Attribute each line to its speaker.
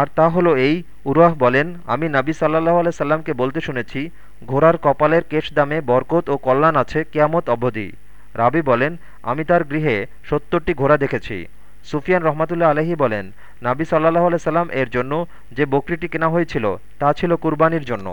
Speaker 1: আর তা হলো এই উরাহ বলেন, আমি নাবি সাল্লাহ আলাই সাল্লামকে বলতে শুনেছি, ঘোড়ার কপালের কেশ দামে বরকত ও কল্যাণ আছে কেয়ামত অবধি। রাবি বলেন, আমি তার গৃহে সত্তরটি ঘোড়া দেখেছি। সুফিয়ান রহমাতুল্লাহ আলহি বলেন, নাবি সাল্লাহ আলাই সাল্লাম এর জন্য যে বকরিটি কেনা হয়েছিল, তা ছিল কুরবানির জন্য।